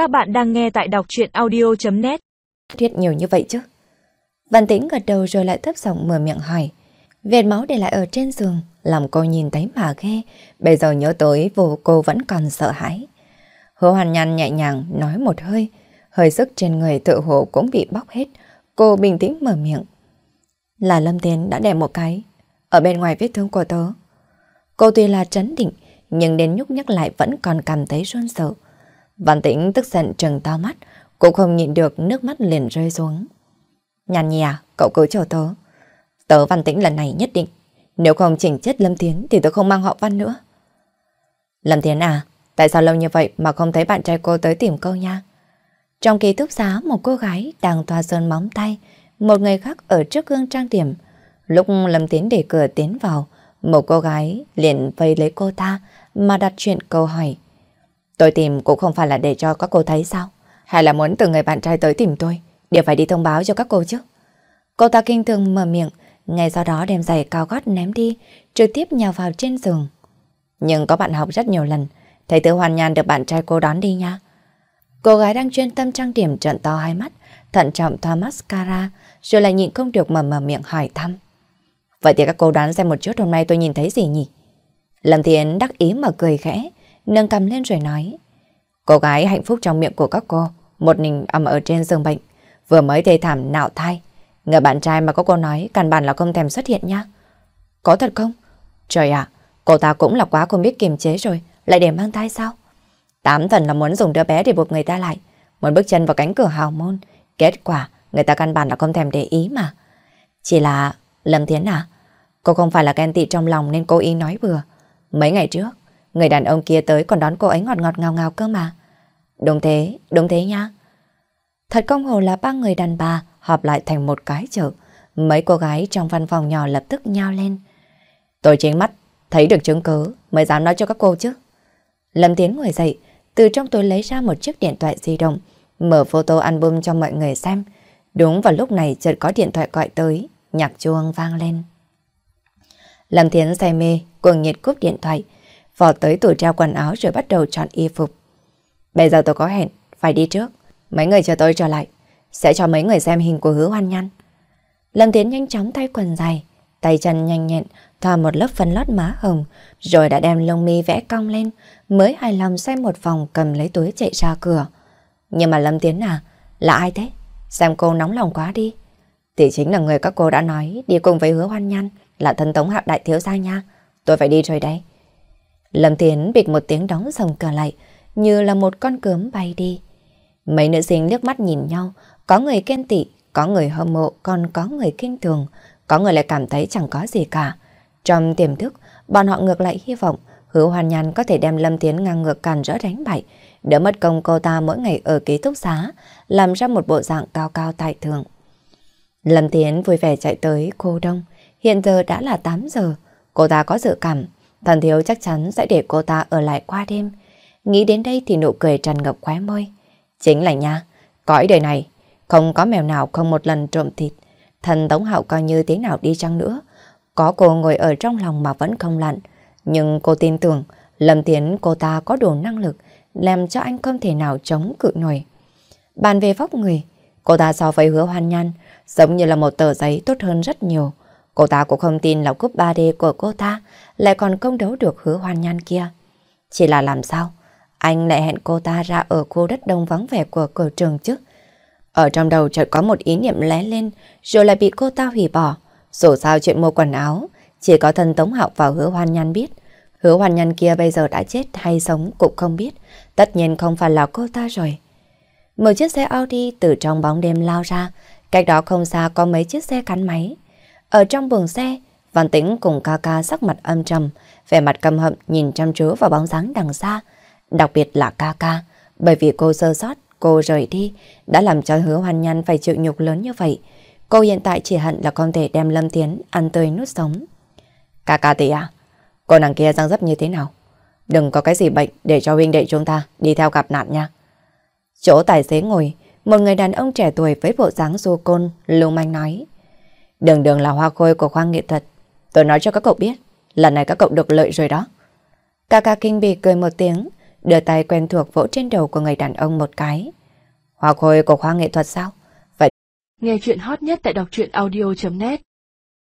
Các bạn đang nghe tại đọc truyện audio.net Thuyết nhiều như vậy chứ? Văn tĩnh gật đầu rồi lại thấp giọng mở miệng hỏi. Vệt máu để lại ở trên giường, làm cô nhìn thấy mà ghê. Bây giờ nhớ tới vô cô vẫn còn sợ hãi. Hứa hoàn nhăn nhẹ nhàng nói một hơi. Hơi sức trên người tự hồ cũng bị bóc hết. Cô bình tĩnh mở miệng. Là Lâm Tiến đã đè một cái. Ở bên ngoài vết thương của tớ. Cô tuy là trấn định, nhưng đến nhúc nhắc lại vẫn còn cảm thấy run sợ. Văn tĩnh tức giận trừng to mắt, cô không nhịn được nước mắt liền rơi xuống. Nhàn nhì à, cậu cứ chờ tớ. Tớ văn tĩnh lần này nhất định, nếu không chỉnh chết Lâm Tiến thì tớ không mang họ văn nữa. Lâm Tiến à, tại sao lâu như vậy mà không thấy bạn trai cô tới tìm cô nha? Trong ký túc xá một cô gái đang toa sơn móng tay, một người khác ở trước gương trang điểm. Lúc Lâm Tiến để cửa tiến vào, một cô gái liền vây lấy cô ta mà đặt chuyện câu hỏi. Tôi tìm cũng không phải là để cho các cô thấy sao? Hay là muốn từ người bạn trai tới tìm tôi, đều phải đi thông báo cho các cô chứ? Cô ta kinh thường mở miệng, ngay sau đó đem giày cao gót ném đi, trực tiếp nhào vào trên giường. Nhưng có bạn học rất nhiều lần, thầy tư hoàn nhàn được bạn trai cô đón đi nha. Cô gái đang chuyên tâm trang điểm trợn to hai mắt, thận trọng thoa mascara, rồi lại nhịn không được mở mở miệng hỏi thăm. Vậy thì các cô đoán xem một chút hôm nay tôi nhìn thấy gì nhỉ? Lâm Thiến đắc ý mà cười khẽ, nâng cầm lên rồi nói. Cô gái hạnh phúc trong miệng của các cô, một mình ầm ở trên giường bệnh, vừa mới thê thảm nạo thai. Người bạn trai mà có cô nói căn bản là không thèm xuất hiện nha. Có thật không? Trời ạ, cô ta cũng là quá không biết kiềm chế rồi, lại để mang thai sao? Tám thần là muốn dùng đứa bé để buộc người ta lại, muốn bước chân vào cánh cửa hào môn. Kết quả, người ta căn bản là không thèm để ý mà. Chỉ là, Lâm Thiến à, cô không phải là ghen tị trong lòng nên cô ý nói vừa. Mấy ngày trước, người đàn ông kia tới còn đón cô ấy ngọt ngọt ngào ngào cơ mà. Đúng thế, đúng thế nha. Thật công hồ là ba người đàn bà họp lại thành một cái chợ. Mấy cô gái trong văn phòng nhỏ lập tức nhao lên. Tôi chính mắt, thấy được chứng cứ mới dám nói cho các cô chứ. Lâm Tiến ngồi dậy, từ trong túi lấy ra một chiếc điện thoại di động, mở photo album cho mọi người xem. Đúng vào lúc này chợt có điện thoại gọi tới, nhạc chuông vang lên. Lâm Thiến say mê, cuồng nhiệt cúp điện thoại, vọt tới tủ treo quần áo rồi bắt đầu chọn y phục. Bây giờ tôi có hẹn, phải đi trước. Mấy người chờ tôi trở lại, sẽ cho mấy người xem hình của hứa hoan nhăn. Lâm Tiến nhanh chóng thay quần dài, tay chân nhanh nhẹn, thoa một lớp phấn lót má hồng, rồi đã đem lông mi vẽ cong lên, mới hài lòng xem một vòng cầm lấy túi chạy ra cửa. Nhưng mà Lâm Tiến à, là ai thế? Xem cô nóng lòng quá đi. Thì chính là người các cô đã nói đi cùng với hứa hoan nhăn là thân tống hạ đại thiếu gia nha. Tôi phải đi rồi đây. Lâm Thiến bịch một tiếng đóng sầm cửa lại, như là một con cớm bay đi. Mấy nữ sinh liếc mắt nhìn nhau, có người khen tị, có người hâm mộ, còn có người kinh thường, có người lại cảm thấy chẳng có gì cả. Trong tiềm thức, bọn họ ngược lại hy vọng hứa hoàn nhàn có thể đem Lâm Thiến ngang ngược càn rỡ đánh bại, đỡ mất công cô ta mỗi ngày ở ký túc xá, làm ra một bộ dạng cao cao tại thượng. Lâm Thiến vui vẻ chạy tới cô đông, hiện giờ đã là 8 giờ, cô ta có dự cảm, thần thiếu chắc chắn sẽ để cô ta ở lại qua đêm. Nghĩ đến đây thì nụ cười tràn ngập khóe môi. Chính là nha, cõi đời này, không có mèo nào không một lần trộm thịt. Thần Tống Hạo coi như thế nào đi chăng nữa, có cô ngồi ở trong lòng mà vẫn không lặn. Nhưng cô tin tưởng Lâm Tiến cô ta có đủ năng lực làm cho anh không thể nào chống cự nổi. Bàn về vóc người, cô ta so với hứa hoan nhan giống như là một tờ giấy tốt hơn rất nhiều. Cô ta cũng không tin là cúp 3D của cô ta lại còn công đấu được hứa hoan nhan kia. Chỉ là làm sao? Anh lại hẹn cô ta ra ở khu đất đông vắng vẻ của cửa trường chứ. Ở trong đầu chợt có một ý niệm lé lên, rồi lại bị cô ta hủy bỏ. Dù sao chuyện mua quần áo, chỉ có thân Tống Hạo và hứa hoan nhan biết. Hứa hoan nhan kia bây giờ đã chết hay sống cũng không biết. Tất nhiên không phải là cô ta rồi. Một chiếc xe Audi từ trong bóng đêm lao ra. Cách đó không xa có mấy chiếc xe cắn máy. Ở trong buồng xe, Văn Tĩnh cùng ca ca sắc mặt âm trầm, vẻ mặt căm hậm nhìn chăm chú vào bóng dáng đằng xa. Đặc biệt là ca ca, bởi vì cô sơ sót, cô rời đi, đã làm cho hứa hoan nhăn phải chịu nhục lớn như vậy. Cô hiện tại chỉ hận là không thể đem Lâm Tiến ăn tươi nuốt sống. Ca ca tỷ à, cô nàng kia răng dấp như thế nào? Đừng có cái gì bệnh để cho huynh đệ chúng ta đi theo gặp nạn nha. Chỗ tài xế ngồi, một người đàn ông trẻ tuổi với bộ dáng du côn, lưu manh nói. Đường đường là hoa khôi của khoa nghệ thuật. Tôi nói cho các cậu biết, lần này các cậu được lợi rồi đó. Kaka Kinh Bì cười một tiếng, đưa tay quen thuộc vỗ trên đầu của người đàn ông một cái. Hoa khôi của khoa nghệ thuật sao? Vậy. Nghe chuyện hot nhất tại đọc audio.net